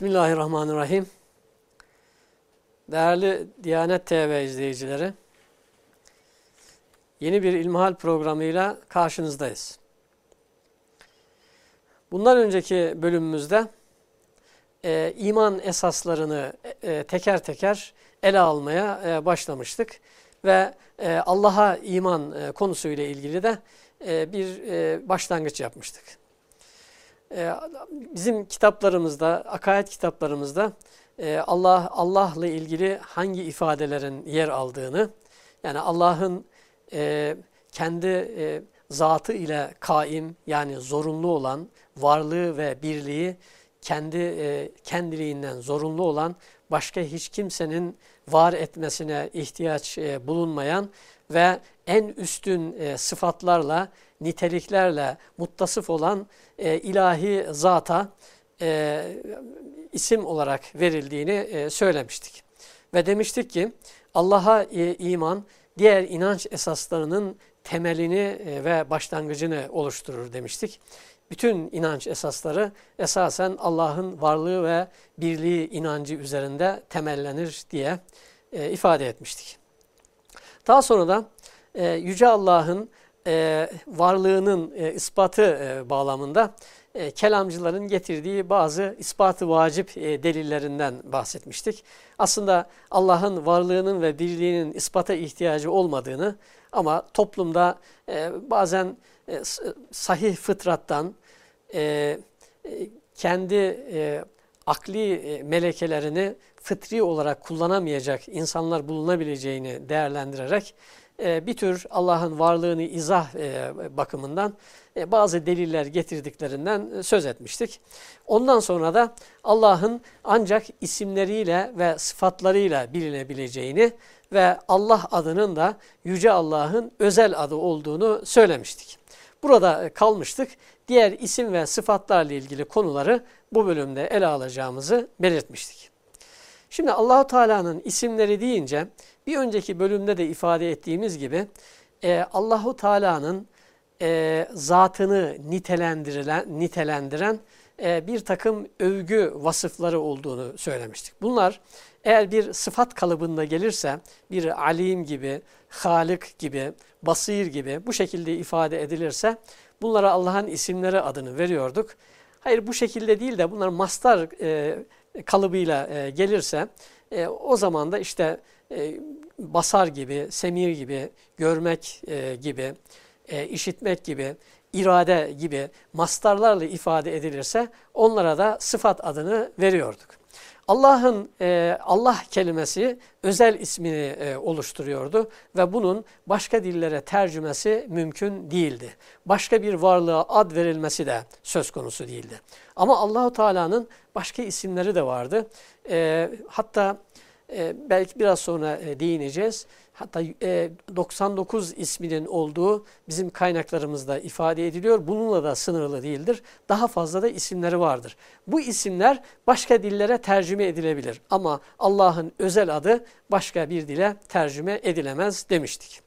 Bismillahirrahmanirrahim. Değerli Diyanet TV izleyicileri, yeni bir İlmihal programıyla karşınızdayız. Bundan önceki bölümümüzde e, iman esaslarını e, teker teker ele almaya e, başlamıştık. Ve e, Allah'a iman e, konusuyla ilgili de e, bir e, başlangıç yapmıştık. E, bizim kitaplarımızda, akaid kitaplarımızda e, Allah Allah'la ilgili hangi ifadelerin yer aldığını, yani Allah'ın e, kendi e, zatı ile kaim yani zorunlu olan varlığı ve birliği kendi e, kendiliğinden zorunlu olan başka hiç kimsenin var etmesine ihtiyaç bulunmayan ve en üstün sıfatlarla, niteliklerle muttasıf olan e, ilahi zata e, isim olarak verildiğini e, söylemiştik. Ve demiştik ki Allah'a e, iman diğer inanç esaslarının temelini e, ve başlangıcını oluşturur demiştik. Bütün inanç esasları esasen Allah'ın varlığı ve birliği inancı üzerinde temellenir diye e, ifade etmiştik. Daha sonra da e, Yüce Allah'ın e, varlığının e, ispatı e, bağlamında e, kelamcıların getirdiği bazı ispatı vacip delillerinden bahsetmiştik. Aslında Allah'ın varlığının ve birliğinin ispata ihtiyacı olmadığını ama toplumda bazen sahih fıtrattan kendi akli melekelerini fıtri olarak kullanamayacak insanlar bulunabileceğini değerlendirerek bir tür Allah'ın varlığını izah e, bakımından e, bazı deliller getirdiklerinden söz etmiştik. Ondan sonra da Allah'ın ancak isimleriyle ve sıfatlarıyla bilinebileceğini ve Allah adının da Yüce Allah'ın özel adı olduğunu söylemiştik. Burada kalmıştık. Diğer isim ve sıfatlarla ilgili konuları bu bölümde ele alacağımızı belirtmiştik. Şimdi Allahu Teala'nın isimleri deyince bir önceki bölümde de ifade ettiğimiz gibi e, Allahu Teala'nın e, zatını nitelendirilen, nitelendiren e, bir takım övgü vasıfları olduğunu söylemiştik. Bunlar eğer bir sıfat kalıbında gelirse bir alim gibi, halik gibi, basir gibi bu şekilde ifade edilirse bunlara Allah'ın isimleri adını veriyorduk. Hayır bu şekilde değil de bunlar mastar e, kalıbıyla e, gelirse e, o zaman da işte e, basar gibi, semir gibi, görmek gibi, işitmek gibi, irade gibi mastarlarla ifade edilirse onlara da sıfat adını veriyorduk. Allah'ın e, Allah kelimesi özel ismini e, oluşturuyordu ve bunun başka dillere tercümesi mümkün değildi. Başka bir varlığa ad verilmesi de söz konusu değildi. Ama Allahu Teala'nın başka isimleri de vardı. E, hatta e, belki biraz sonra e, değineceğiz. Hatta e, 99 isminin olduğu bizim kaynaklarımızda ifade ediliyor. Bununla da sınırlı değildir. Daha fazla da isimleri vardır. Bu isimler başka dillere tercüme edilebilir. Ama Allah'ın özel adı başka bir dile tercüme edilemez demiştik.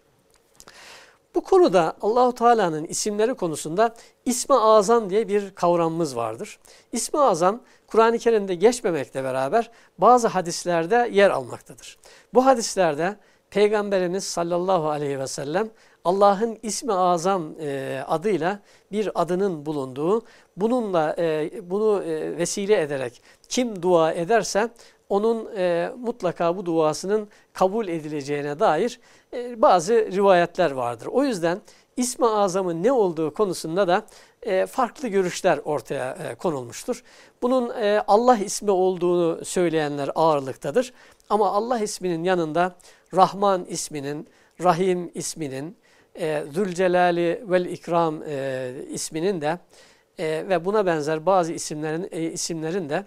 Bu konuda Allahu Teala'nın isimleri konusunda İsmi Azam diye bir kavramımız vardır. İsmi Azam Kur'an-ı Kerim'de geçmemekle beraber bazı hadislerde yer almaktadır. Bu hadislerde Peygamberimiz sallallahu aleyhi ve sellem Allah'ın ismi azam e, adıyla bir adının bulunduğu, bununla e, bunu e, vesile ederek kim dua ederse onun e, mutlaka bu duasının kabul edileceğine dair e, bazı rivayetler vardır. O yüzden İsmi Azam'ın ne olduğu konusunda da e, farklı görüşler ortaya e, konulmuştur. Bunun e, Allah ismi olduğunu söyleyenler ağırlıktadır. Ama Allah isminin yanında Rahman isminin, Rahim isminin, e, Zülcelali vel İkram e, isminin de e, ve buna benzer bazı isimlerin e, isimlerin de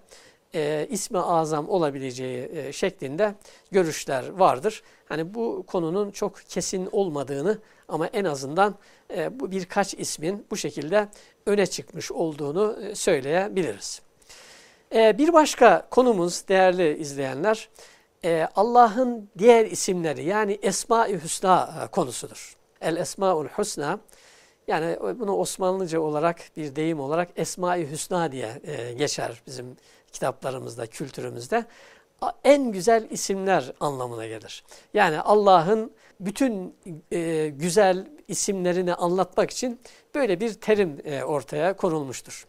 e, ismi azam olabileceği e, şeklinde görüşler vardır. Hani bu konunun çok kesin olmadığını ama en azından e, bu birkaç ismin bu şekilde öne çıkmış olduğunu e, söyleyebiliriz. E, bir başka konumuz değerli izleyenler e, Allah'ın diğer isimleri yani Esma-i Hüsna e, konusudur. El Esma-ül Hüsna Yani bunu Osmanlıca olarak bir deyim olarak Esma-i Hüsna diye e, geçer bizim kitaplarımızda, kültürümüzde. En güzel isimler anlamına gelir. Yani Allah'ın bütün e, güzel isimlerini anlatmak için böyle bir terim e, ortaya konulmuştur.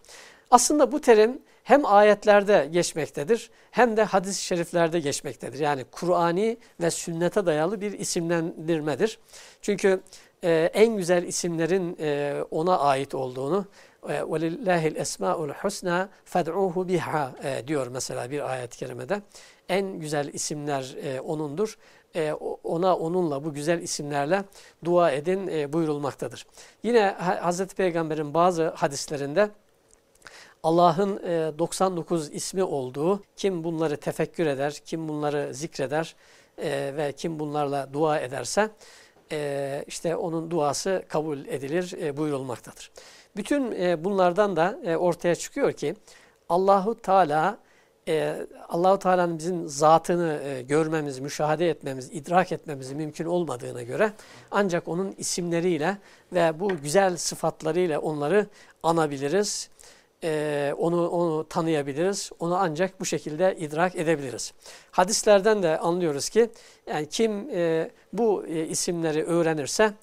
Aslında bu terim hem ayetlerde geçmektedir hem de hadis-i şeriflerde geçmektedir. Yani Kur'ani ve sünnete dayalı bir isimlendirmedir. Çünkü e, en güzel isimlerin e, ona ait olduğunu وَلِلَّهِ الْاَسْمَاءُ الْحُسْنَى فَدْعُوهُ بِهَا diyor mesela bir ayet-i kerimede. En güzel isimler e, O'nundur. E, ona onunla bu güzel isimlerle dua edin e, buyurulmaktadır. Yine Hazreti Peygamber'in bazı hadislerinde Allah'ın 99 ismi olduğu, kim bunları tefekkür eder, kim bunları zikreder ve kim bunlarla dua ederse işte onun duası kabul edilir buyurulmaktadır. Bütün bunlardan da ortaya çıkıyor ki Allahu Teala Allahu Teala'nın bizim zatını görmemiz, müşahede etmemiz, idrak etmemiz mümkün olmadığına göre ancak onun isimleriyle ve bu güzel sıfatlarıyla onları anabiliriz e, onu onu tanıyabiliriz. Onu ancak bu şekilde idrak edebiliriz. Hadislerden de anlıyoruz ki yani kim e, bu e, isimleri öğrenirse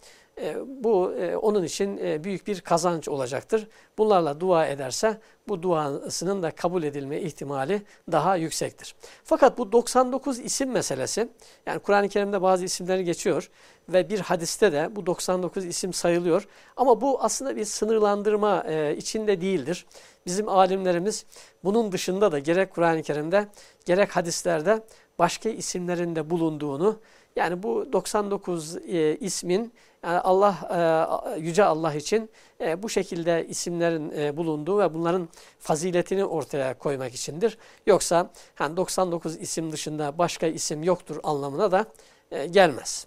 e, bu e, onun için e, büyük bir kazanç olacaktır. Bunlarla dua ederse bu duasının da kabul edilme ihtimali daha yüksektir. Fakat bu 99 isim meselesi yani Kur'an-ı Kerim'de bazı isimleri geçiyor ve bir hadiste de bu 99 isim sayılıyor. Ama bu aslında bir sınırlandırma e, içinde değildir. Bizim alimlerimiz bunun dışında da gerek Kur'an-ı Kerim'de gerek hadislerde başka isimlerin de bulunduğunu yani bu 99 e, ismin yani Allah e, yüce Allah için e, bu şekilde isimlerin e, bulunduğu ve bunların faziletini ortaya koymak içindir. Yoksa hani 99 isim dışında başka isim yoktur anlamına da e, gelmez.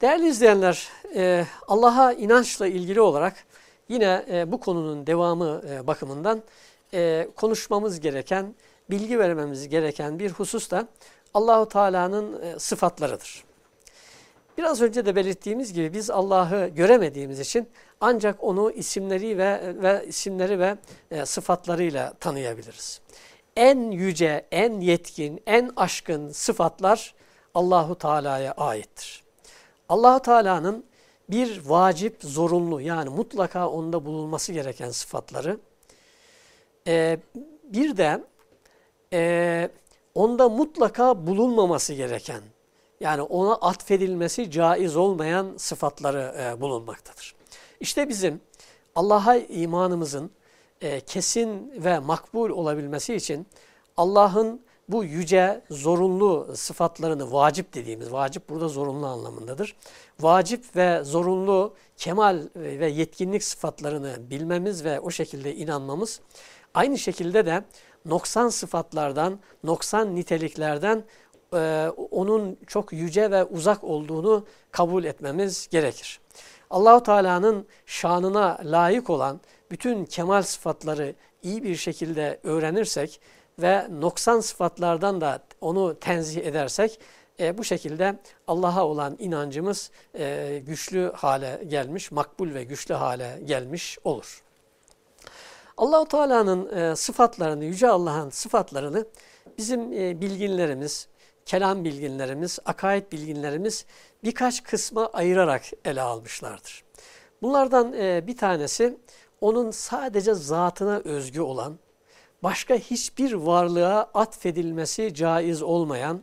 Değerli izleyenler, e, Allah'a inançla ilgili olarak yine e, bu konunun devamı e, bakımından e, konuşmamız gereken, bilgi vermemiz gereken bir husus da Allahu Teala'nın e, sıfatlarıdır. Biraz önce de belirttiğimiz gibi biz Allah'ı göremediğimiz için ancak onu isimleri ve ve isimleri ve e, sıfatlarıyla tanıyabiliriz. En yüce, en yetkin, en aşkın sıfatlar Allahu Teala'ya aittir. Allahu Teala'nın bir vacip, zorunlu yani mutlaka onda bulunması gereken sıfatları, e, bir de e, onda mutlaka bulunmaması gereken, yani ona atfedilmesi caiz olmayan sıfatları e, bulunmaktadır. İşte bizim Allah'a imanımızın e, kesin ve makbul olabilmesi için Allah'ın bu yüce, zorunlu sıfatlarını vacip dediğimiz, vacip burada zorunlu anlamındadır. Vacip ve zorunlu kemal ve yetkinlik sıfatlarını bilmemiz ve o şekilde inanmamız, aynı şekilde de noksan sıfatlardan, noksan niteliklerden e, onun çok yüce ve uzak olduğunu kabul etmemiz gerekir. Allahu Teala'nın şanına layık olan bütün kemal sıfatları iyi bir şekilde öğrenirsek ve noksan sıfatlardan da onu tenzih edersek e, bu şekilde Allah'a olan inancımız e, güçlü hale gelmiş, makbul ve güçlü hale gelmiş olur. Allahu Teala'nın e, sıfatlarını, yüce Allah'ın sıfatlarını bizim e, bilginlerimiz, kelam bilginlerimiz, akaid bilginlerimiz birkaç kısma ayırarak ele almışlardır. Bunlardan e, bir tanesi onun sadece zatına özgü olan, başka hiçbir varlığa atfedilmesi caiz olmayan,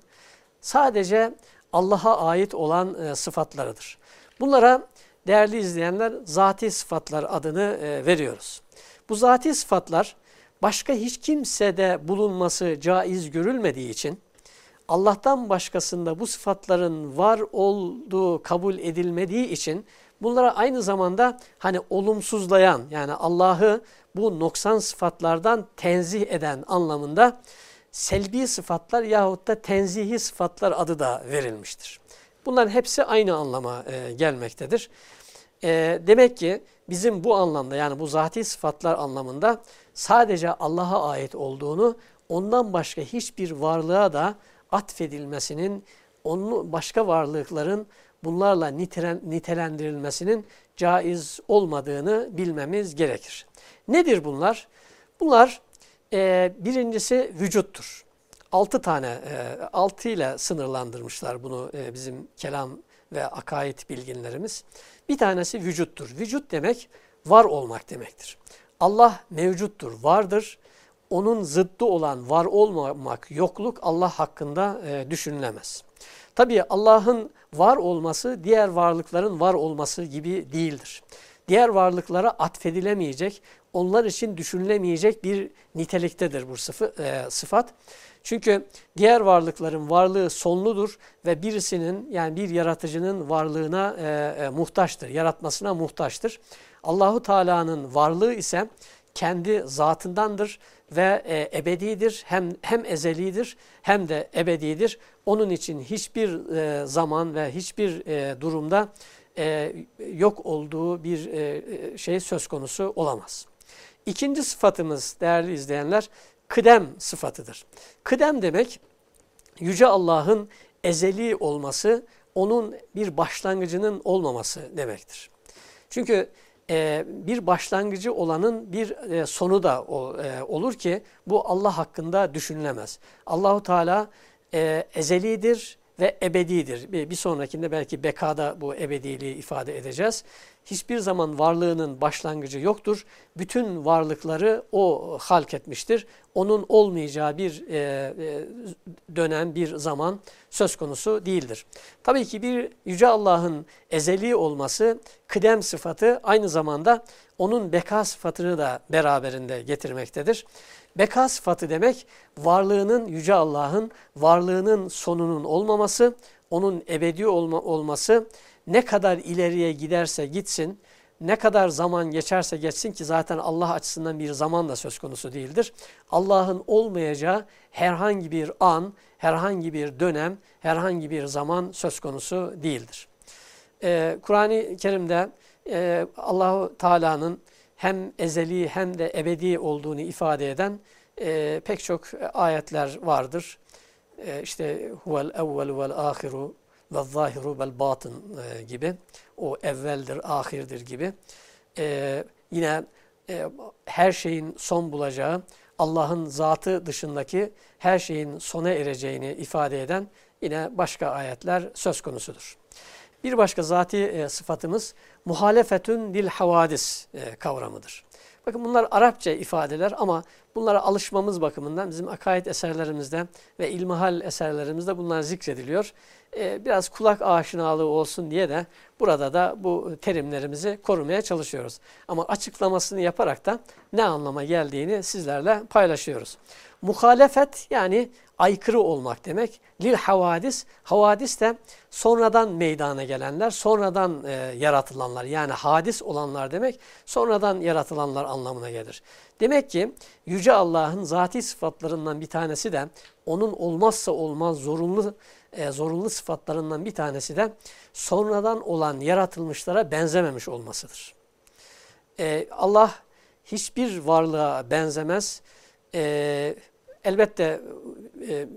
sadece Allah'a ait olan sıfatlarıdır. Bunlara değerli izleyenler zati sıfatlar adını veriyoruz. Bu zati sıfatlar başka hiç kimsede bulunması caiz görülmediği için Allah'tan başkasında bu sıfatların var olduğu kabul edilmediği için bunlara aynı zamanda hani olumsuzlayan yani Allah'ı bu noksan sıfatlardan tenzih eden anlamında selbi sıfatlar yahut da tenzihi sıfatlar adı da verilmiştir. Bunların hepsi aynı anlama e, gelmektedir. E, demek ki bizim bu anlamda yani bu zati sıfatlar anlamında sadece Allah'a ait olduğunu ondan başka hiçbir varlığa da atfedilmesinin, onu başka varlıkların bunlarla nitelendirilmesinin caiz olmadığını bilmemiz gerekir. Nedir bunlar? Bunlar e, birincisi vücuttur. Altı tane, e, altı ile sınırlandırmışlar bunu e, bizim kelam ve akaid bilginlerimiz. Bir tanesi vücuttur. Vücut demek var olmak demektir. Allah mevcuttur, vardır. Onun zıddı olan var olmamak, yokluk Allah hakkında e, düşünülemez. Tabii Allah'ın var olması diğer varlıkların var olması gibi değildir. Diğer varlıklara atfedilemeyecek, onlar için düşünülemeyecek bir niteliktedir bu sıfı, e, sıfat. Çünkü diğer varlıkların varlığı sonludur ve birisinin yani bir yaratıcının varlığına e, e, muhtaçtır, yaratmasına muhtaçtır. Allahu Teala'nın varlığı ise kendi zatındandır ve e, ebedidir. Hem hem ezelidir hem de ebedidir. Onun için hiçbir e, zaman ve hiçbir e, durumda e, yok olduğu bir e, e şey söz konusu olamaz. İkinci sıfatımız değerli izleyenler kıdem sıfatıdır. Kıdem demek Yüce Allah'ın ezeli olması, onun bir başlangıcının olmaması demektir. Çünkü e, bir başlangıcı olanın bir e, sonu da o, e, olur ki bu Allah hakkında düşünülemez. Allahu Teala e, ezelidir ve ebedidir. Bir, bir sonrakinde belki bekada bu ebediliği ifade edeceğiz hiçbir zaman varlığının başlangıcı yoktur. Bütün varlıkları o halk etmiştir. Onun olmayacağı bir e, e, dönem, bir zaman söz konusu değildir. Tabii ki bir Yüce Allah'ın ezeli olması, kıdem sıfatı aynı zamanda onun beka sıfatını da beraberinde getirmektedir. Beka sıfatı demek varlığının Yüce Allah'ın varlığının sonunun olmaması, onun ebedi olma, olması, ne kadar ileriye giderse gitsin, ne kadar zaman geçerse geçsin ki zaten Allah açısından bir zaman da söz konusu değildir. Allah'ın olmayacağı herhangi bir an, herhangi bir dönem, herhangi bir zaman söz konusu değildir. Ee, Kur'an-ı Kerim'de e, Allahu Teala'nın hem ezeli hem de ebedi olduğunu ifade eden e, pek çok ayetler vardır. E, işte huvel evvel vel ahiru ve zahiru vel batın e, gibi o evveldir, ahirdir gibi e, yine e, her şeyin son bulacağı Allah'ın zatı dışındaki her şeyin sona ereceğini ifade eden yine başka ayetler söz konusudur. Bir başka zati e, sıfatımız muhalefetün dil havadis e, kavramıdır. Bakın bunlar Arapça ifadeler ama bunlara alışmamız bakımından bizim akaid eserlerimizde ve ilmihal eserlerimizde bunlar zikrediliyor. Ee, biraz kulak aşinalığı olsun diye de burada da bu terimlerimizi korumaya çalışıyoruz. Ama açıklamasını yaparak da ne anlama geldiğini sizlerle paylaşıyoruz. Muhalefet yani aykırı olmak demek. Lil havadis, havadis de sonradan meydana gelenler, sonradan e, yaratılanlar yani hadis olanlar demek sonradan yaratılanlar anlamına gelir. Demek ki Yüce Allah'ın zati sıfatlarından bir tanesi de onun olmazsa olmaz zorunlu e, zorunlu sıfatlarından bir tanesi de sonradan olan yaratılmışlara benzememiş olmasıdır. E, Allah hiçbir varlığa benzemez. E, elbette e,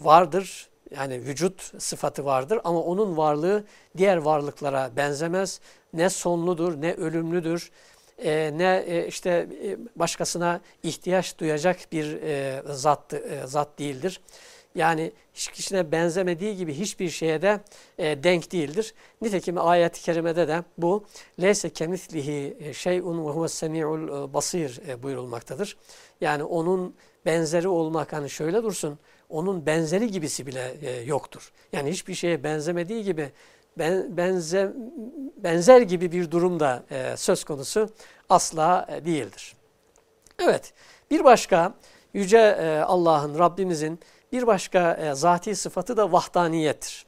vardır, yani vücut sıfatı vardır ama onun varlığı diğer varlıklara benzemez. Ne sonludur, ne ölümlüdür, e, ne e, işte e, başkasına ihtiyaç duyacak bir e, zat, e, zat değildir. Yani hiç kişine benzemediği gibi hiçbir şeye de e, denk değildir. Nitekim ayet-i kerimede de bu leyse kemislihi şeyun ve huves semi'ul basir e, buyurulmaktadır. Yani onun benzeri olmak hani şöyle dursun onun benzeri gibisi bile e, yoktur. Yani hiçbir şeye benzemediği gibi ben, benze, benzer gibi bir durum da e, söz konusu asla e, değildir. Evet bir başka Yüce e, Allah'ın Rabbimizin bir başka e, zati sıfatı da vahdaniyettir.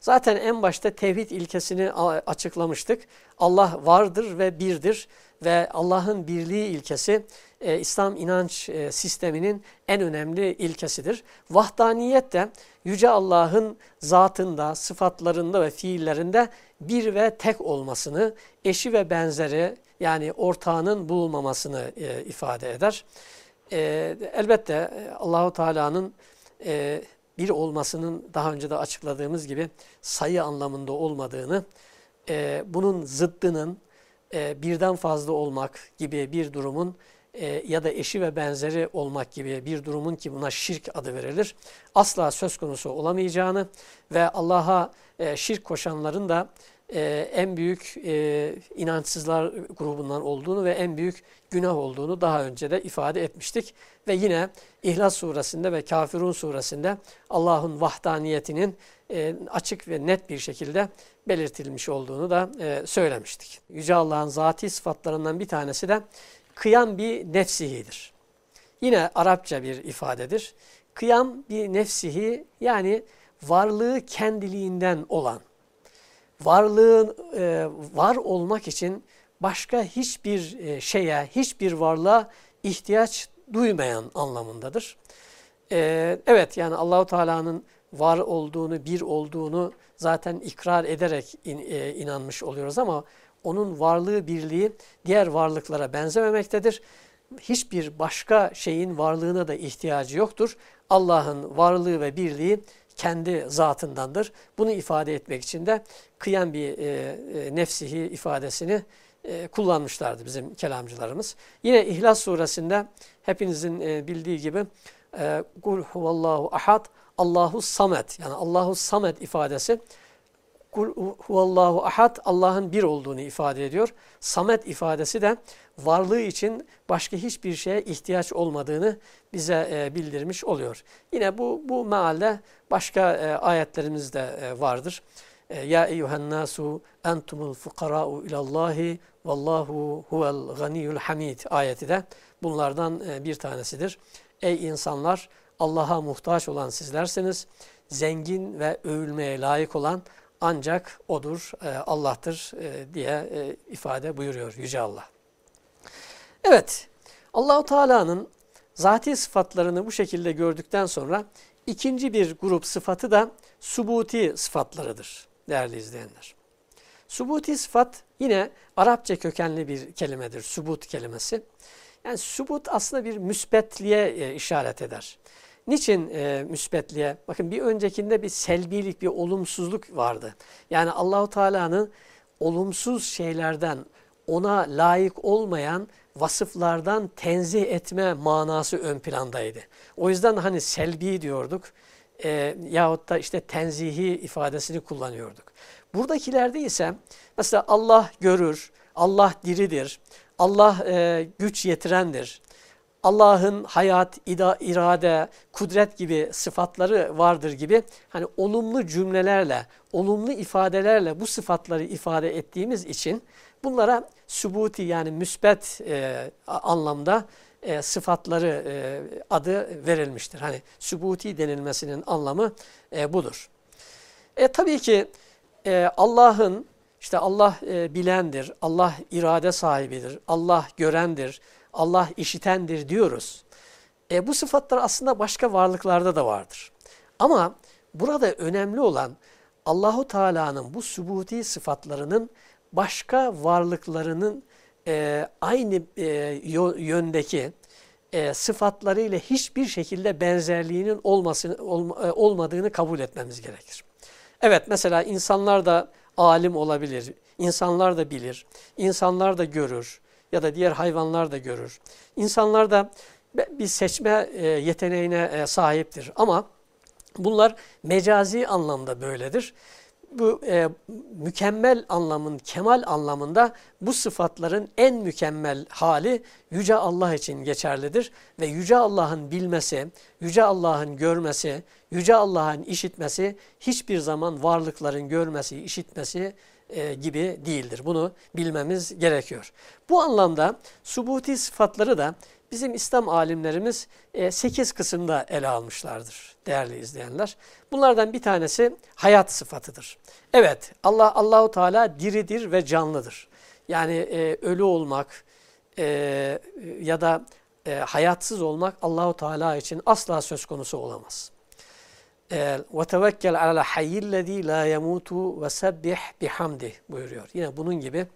Zaten en başta tevhid ilkesini açıklamıştık. Allah vardır ve birdir ve Allah'ın birliği ilkesi e, İslam inanç e, sisteminin en önemli ilkesidir. Vahdaniyet de Yüce Allah'ın zatında, sıfatlarında ve fiillerinde bir ve tek olmasını, eşi ve benzeri yani ortağının bulunmamasını e, ifade eder. E, elbette e, Allahu Teala'nın e, bir olmasının daha önce de açıkladığımız gibi sayı anlamında olmadığını, e, bunun zıddının e, birden fazla olmak gibi bir durumun e, ya da eşi ve benzeri olmak gibi bir durumun ki buna şirk adı verilir. Asla söz konusu olamayacağını ve Allah'a e, şirk koşanların da e, en büyük e, inançsızlar grubundan olduğunu ve en büyük günah olduğunu daha önce de ifade etmiştik. Ve yine İhlas suresinde ve Kafirun suresinde Allah'ın vahdaniyetinin e, açık ve net bir şekilde belirtilmiş olduğunu da e, söylemiştik. Yüce Allah'ın zati sıfatlarından bir tanesi de kıyam bir nefsihidir. Yine Arapça bir ifadedir. Kıyam bir nefsihi yani varlığı kendiliğinden olan, varlığın e, var olmak için başka hiçbir e, şeye, hiçbir varlığa ihtiyaç duymayan anlamındadır. E, evet yani Allahu Teala'nın var olduğunu, bir olduğunu zaten ikrar ederek in, e, inanmış oluyoruz ama onun varlığı, birliği diğer varlıklara benzememektedir. Hiçbir başka şeyin varlığına da ihtiyacı yoktur. Allah'ın varlığı ve birliği kendi zatındandır. Bunu ifade etmek için de kıyam bir e, e, nefsihi ifadesini e, kullanmışlardı bizim kelamcılarımız. Yine İhlas suresinde hepinizin e, bildiği gibi e, Kul huvallahu ahad Allahu samet yani Allahu samet ifadesi Kul huvallahu ahad Allah'ın bir olduğunu ifade ediyor. Samet ifadesi de varlığı için başka hiçbir şeye ihtiyaç olmadığını bize e, bildirmiş oluyor. Yine bu bu mealde başka e, ayetlerimiz de e, vardır. E, ya eyyuhen nasu entumul fukara'u ilallahi vallahu huvel ganiyul hamid ayeti de bunlardan e, bir tanesidir. Ey insanlar Allah'a muhtaç olan sizlersiniz. Zengin ve övülmeye layık olan ancak O'dur, e, Allah'tır e, diye e, ifade buyuruyor Yüce Allah. Evet, Allahu Teala'nın zati sıfatlarını bu şekilde gördükten sonra ikinci bir grup sıfatı da subuti sıfatlarıdır değerli izleyenler. Subuti sıfat yine Arapça kökenli bir kelimedir, subut kelimesi. Yani subut aslında bir müsbetliğe işaret eder. Niçin e, müsbetliğe? Bakın bir öncekinde bir selbilik, bir olumsuzluk vardı. Yani Allahu Teala'nın olumsuz şeylerden ona layık olmayan vasıflardan tenzih etme manası ön plandaydı. O yüzden hani selbi diyorduk e, yahut da işte tenzihi ifadesini kullanıyorduk. Buradakilerde ise mesela Allah görür, Allah diridir, Allah e, güç yetirendir, Allah'ın hayat, ida, irade, kudret gibi sıfatları vardır gibi hani olumlu cümlelerle, olumlu ifadelerle bu sıfatları ifade ettiğimiz için bunlara sübuti yani müsbet e, anlamda e, sıfatları e, adı verilmiştir. Hani sübuti denilmesinin anlamı e, budur. E tabii ki e, Allah'ın işte Allah e, bilendir, Allah irade sahibidir, Allah görendir, Allah işitendir diyoruz. E, bu sıfatlar aslında başka varlıklarda da vardır. Ama burada önemli olan Allahu Teala'nın bu sübuti sıfatlarının başka varlıklarının e, aynı e, yöndeki e, sıfatlarıyla hiçbir şekilde benzerliğinin olmasını, ol, e, olmadığını kabul etmemiz gerekir. Evet mesela insanlar da alim olabilir, insanlar da bilir, insanlar da görür, ya da diğer hayvanlar da görür. İnsanlar da bir seçme e, yeteneğine e, sahiptir ama bunlar mecazi anlamda böyledir. Bu e, mükemmel anlamın, kemal anlamında bu sıfatların en mükemmel hali Yüce Allah için geçerlidir. Ve Yüce Allah'ın bilmesi, Yüce Allah'ın görmesi, Yüce Allah'ın işitmesi hiçbir zaman varlıkların görmesi, işitmesi e, gibi değildir. Bunu bilmemiz gerekiyor. Bu anlamda subuti sıfatları da bizim İslam alimlerimiz e, 8 kısımda ele almışlardır değerli izleyenler. Bunlardan bir tanesi hayat sıfatıdır. Evet Allah Allahu Teala diridir ve canlıdır. Yani e, ölü olmak e, ya da e, hayatsız olmak Allahu Teala için asla söz konusu olamaz ve tevekkel ala hayyillezî la yemutu ve sebbih bihamdih buyuruyor. Yine bunun gibi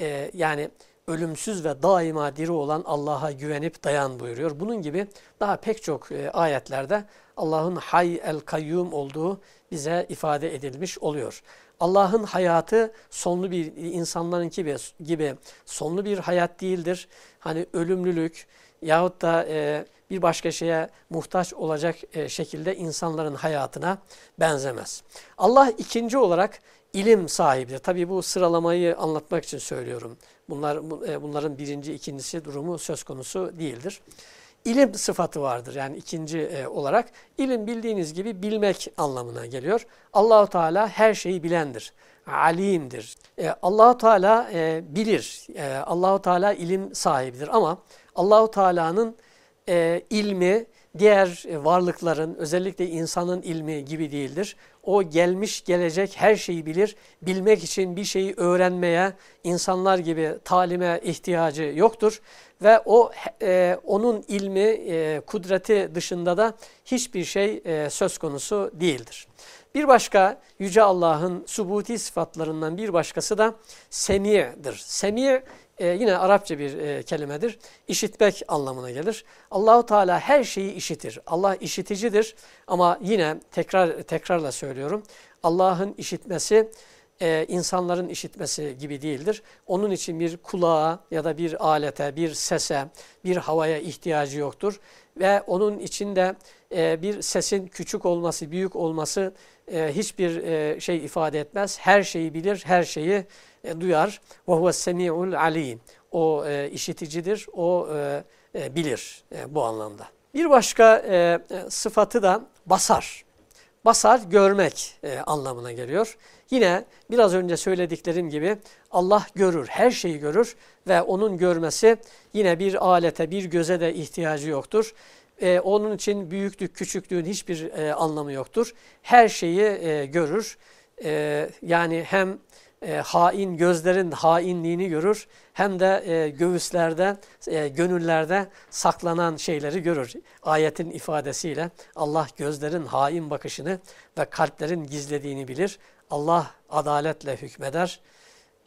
e, yani ölümsüz ve daima diri olan Allah'a güvenip dayan buyuruyor. Bunun gibi daha pek çok e, ayetlerde Allah'ın hay el kayyum olduğu bize ifade edilmiş oluyor. Allah'ın hayatı sonlu bir insanların gibi, gibi sonlu bir hayat değildir. Hani ölümlülük yahut da e, bir başka şeye muhtaç olacak e, şekilde insanların hayatına benzemez. Allah ikinci olarak ilim sahibidir. Tabi bu sıralamayı anlatmak için söylüyorum. Bunlar e, Bunların birinci, ikincisi durumu söz konusu değildir. İlim sıfatı vardır yani ikinci e, olarak. ilim bildiğiniz gibi bilmek anlamına geliyor. Allahu Teala her şeyi bilendir. Alimdir. E, Allahu Teala bilir. Allahu Teala ilim sahibidir ama Allahu Teala'nın e, ilmi diğer varlıkların özellikle insanın ilmi gibi değildir. O gelmiş gelecek her şeyi bilir. Bilmek için bir şeyi öğrenmeye insanlar gibi talime ihtiyacı yoktur. Ve o e, onun ilmi, e, kudreti dışında da hiçbir şey e, söz konusu değildir. Bir başka Yüce Allah'ın subuti sıfatlarından bir başkası da semi'dir. Semi' e, yine Arapça bir e, kelimedir. İşitmek anlamına gelir. Allahu Teala her şeyi işitir. Allah işiticidir ama yine tekrar tekrarla söylüyorum. Allah'ın işitmesi e, insanların işitmesi gibi değildir. Onun için bir kulağa ya da bir alete, bir sese, bir havaya ihtiyacı yoktur. Ve onun içinde e, bir sesin küçük olması, büyük olması e, hiçbir e, şey ifade etmez. Her şeyi bilir, her şeyi e, duyar. Huve semi'ul alim. O e, işiticidir, o e, e, bilir e, bu anlamda. Bir başka e, e, sıfatı da basar. Basar görmek e, anlamına geliyor. Yine biraz önce söylediklerim gibi Allah görür, her şeyi görür ve onun görmesi yine bir alete, bir göze de ihtiyacı yoktur. Ee, onun için büyüklük, küçüklüğün hiçbir e, anlamı yoktur. Her şeyi e, görür. E, yani hem e, hain gözlerin hainliğini görür hem de e, göğüslerde, e, gönüllerde saklanan şeyleri görür. Ayetin ifadesiyle Allah gözlerin hain bakışını ve kalplerin gizlediğini bilir. Allah adaletle hükmeder.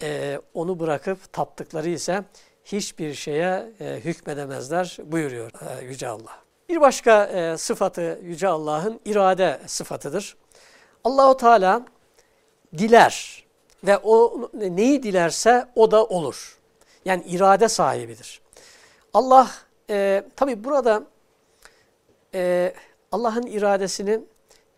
E, onu bırakıp taptıkları ise hiçbir şeye e, hükmedemezler buyuruyor e, Yüce Allah. Bir başka e, sıfatı Yüce Allah'ın irade sıfatıdır. Allahu Teala diler ve o neyi dilerse o da olur. Yani irade sahibidir. Allah e, tabi burada e, Allah'ın iradesini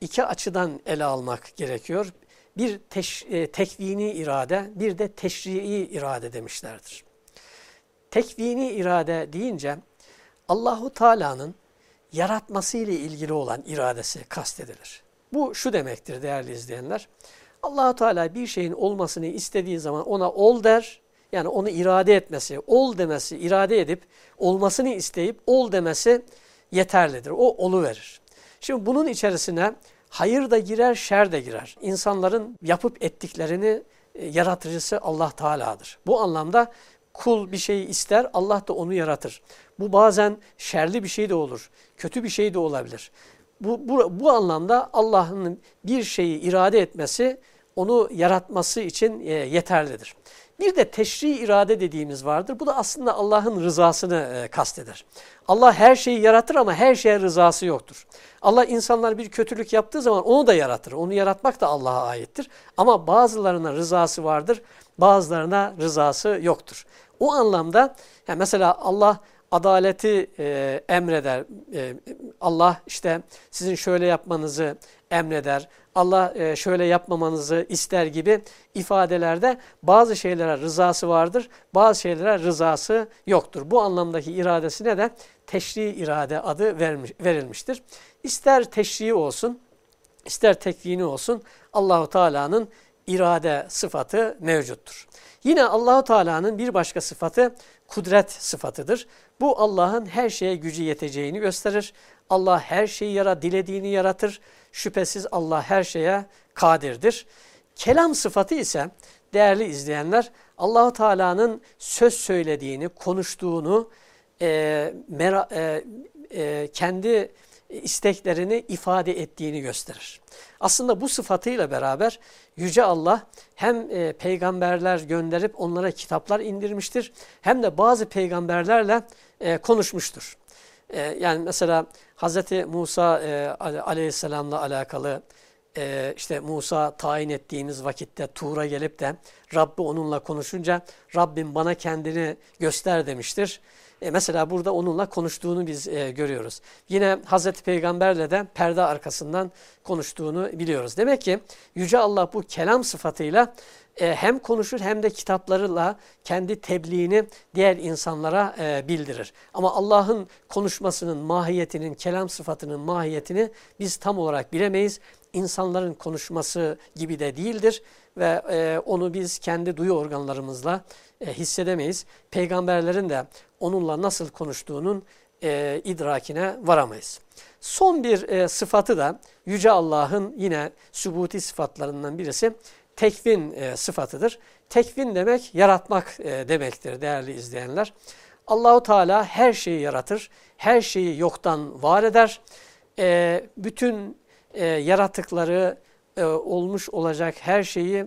iki açıdan ele almak gerekiyor. Bir teş, e, tekvini irade, bir de teşrii irade demişlerdir. Tekvini irade deyince Allahu Teala'nın yaratması ile ilgili olan iradesi kastedilir. Bu şu demektir değerli izleyenler allah Teala bir şeyin olmasını istediği zaman ona ol der. Yani onu irade etmesi, ol demesi, irade edip olmasını isteyip ol demesi yeterlidir. O olu verir. Şimdi bunun içerisine hayır da girer, şer de girer. İnsanların yapıp ettiklerini e, yaratıcısı Allah Teala'dır. Bu anlamda kul bir şeyi ister, Allah da onu yaratır. Bu bazen şerli bir şey de olur, kötü bir şey de olabilir. Bu, bu, bu anlamda Allah'ın bir şeyi irade etmesi onu yaratması için e, yeterlidir. Bir de teşri irade dediğimiz vardır. Bu da aslında Allah'ın rızasını e, kasteder. Allah her şeyi yaratır ama her şeye rızası yoktur. Allah insanlar bir kötülük yaptığı zaman onu da yaratır. Onu yaratmak da Allah'a aittir. Ama bazılarına rızası vardır, bazılarına rızası yoktur. O anlamda yani mesela Allah adaleti e, emreder. E, Allah işte sizin şöyle yapmanızı emreder. Allah e, şöyle yapmamanızı ister gibi ifadelerde bazı şeylere rızası vardır, bazı şeylere rızası yoktur. Bu anlamdaki iradesine de teşri irade adı verilmiştir. İster teşri olsun, ister tekvini olsun Allahu Teala'nın irade sıfatı mevcuttur. Yine Allahu Teala'nın bir başka sıfatı kudret sıfatıdır. Bu Allah'ın her şeye gücü yeteceğini gösterir. Allah her şeyi yara, dilediğini yaratır. Şüphesiz Allah her şeye kadirdir. Kelam sıfatı ise değerli izleyenler Allahu Teala'nın söz söylediğini, konuştuğunu, e, mera, e, e, kendi isteklerini ifade ettiğini gösterir. Aslında bu sıfatıyla beraber Yüce Allah hem e, peygamberler gönderip onlara kitaplar indirmiştir hem de bazı peygamberlerle e, konuşmuştur. E, yani mesela Hz. Musa e, aleyhisselamla alakalı e, işte Musa tayin ettiğimiz vakitte Tuğra gelip de Rabbi onunla konuşunca Rabbim bana kendini göster demiştir. E, mesela burada onunla konuştuğunu biz görüyoruz. Yine Hazreti Peygamberle de perde arkasından konuştuğunu biliyoruz. Demek ki Yüce Allah bu kelam sıfatıyla e, hem konuşur hem de kitaplarıyla kendi tebliğini diğer insanlara e, bildirir. Ama Allah'ın konuşmasının mahiyetinin, kelam sıfatının mahiyetini biz tam olarak bilemeyiz. İnsanların konuşması gibi de değildir ve e, onu biz kendi duyu organlarımızla hissedemeyiz. Peygamberlerin de onunla nasıl konuştuğunun idrakine varamayız. Son bir e, sıfatı da Yüce Allah'ın yine sübuti sıfatlarından birisi tekvin e, sıfatıdır. Tekvin demek yaratmak e, demektir değerli izleyenler. Allahu Teala her şeyi yaratır, her şeyi yoktan var eder. E, bütün e, yaratıkları e, olmuş olacak her şeyi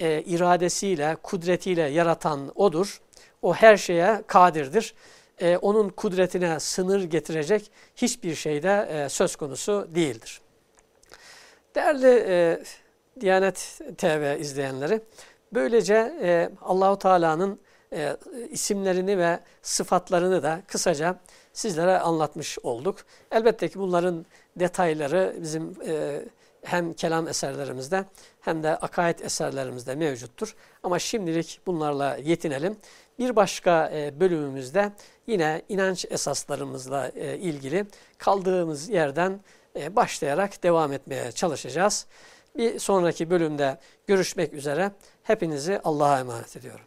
e, iradesiyle, kudretiyle yaratan O'dur. O her şeye kadirdir. E, onun kudretine sınır getirecek hiçbir şeyde e, söz konusu değildir. Değerli e, Diyanet TV izleyenleri, böylece e, Allahu Teala'nın e, isimlerini ve sıfatlarını da kısaca sizlere anlatmış olduk. Elbette ki bunların detayları bizim e, hem kelam eserlerimizde hem de akaid eserlerimizde mevcuttur. Ama şimdilik bunlarla yetinelim. Bir başka e, bölümümüzde yine inanç esaslarımızla e, ilgili kaldığımız yerden e, başlayarak devam etmeye çalışacağız. Bir sonraki bölümde görüşmek üzere. Hepinizi Allah'a emanet ediyorum.